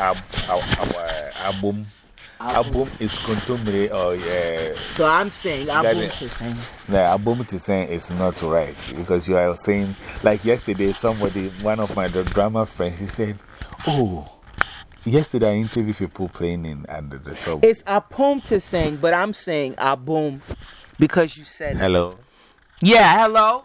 ab, ab, ab, eh, album. Album is contumely or oh, yeah. So I'm saying album to sing. Album to sing is not right because you are saying, like yesterday, somebody, one of my drama friends, he said, Oh, yesterday I interviewed people playing in under the sub. It's a to sing, but I'm saying album because you said Hello. Yeah, hello.